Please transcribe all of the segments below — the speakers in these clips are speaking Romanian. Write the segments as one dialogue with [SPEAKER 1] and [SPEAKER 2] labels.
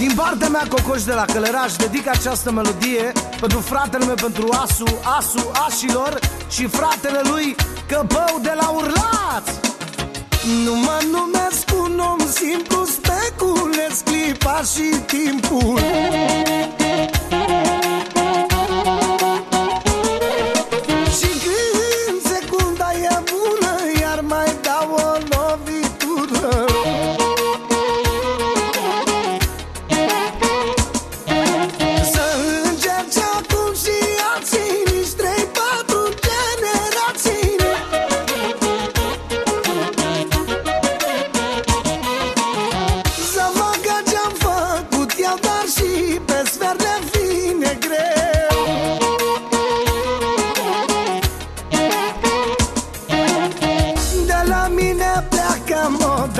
[SPEAKER 1] Din partea mea, Cocoș de la Călăraș Dedic această melodie pentru fratele meu, pentru Asu, Asu Așilor Și fratele lui Căpău de la Urlați Nu mă numesc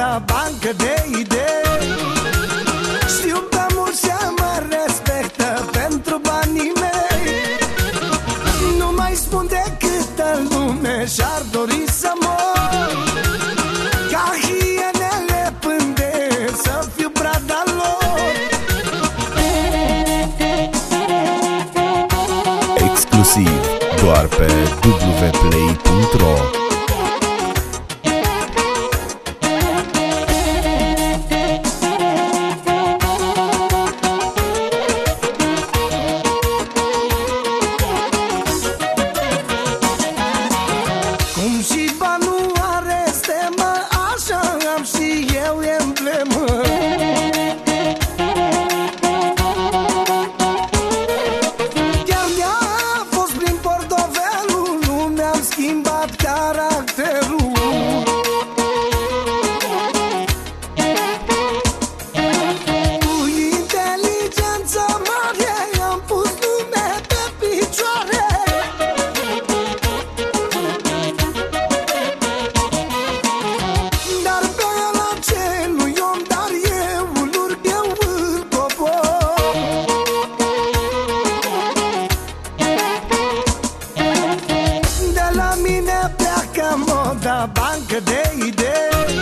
[SPEAKER 1] moda bancă de idei. Știu pe mulți mă respectă pentru banii mei. Nu mai spun decât în lume și-ar dori să mor. Ca hienele pânde să fiu brada lor.
[SPEAKER 2] Exclusiv doar pe wplay.ro
[SPEAKER 1] Um jiba no moda bancă de idei.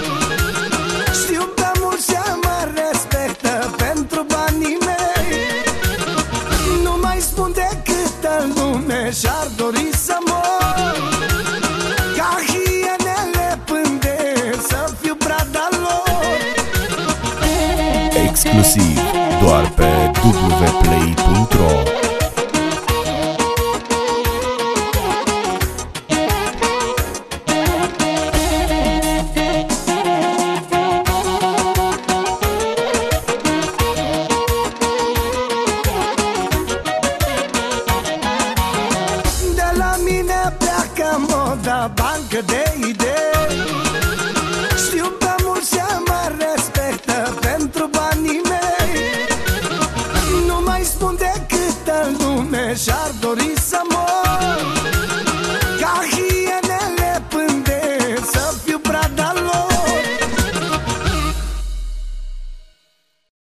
[SPEAKER 1] Știu pe mulți mă respectă pentru banii mei. Nu mai spun decât în lume și-ar dori să mor. Ca hienele pânde să fiu brada lor.
[SPEAKER 2] Exclusiv doar pe wplay.ro
[SPEAKER 1] ta bancă de idei. Știu că mulți mă respectă pentru banii mei. Nu mai spun decât în lume și-ar dori să mor.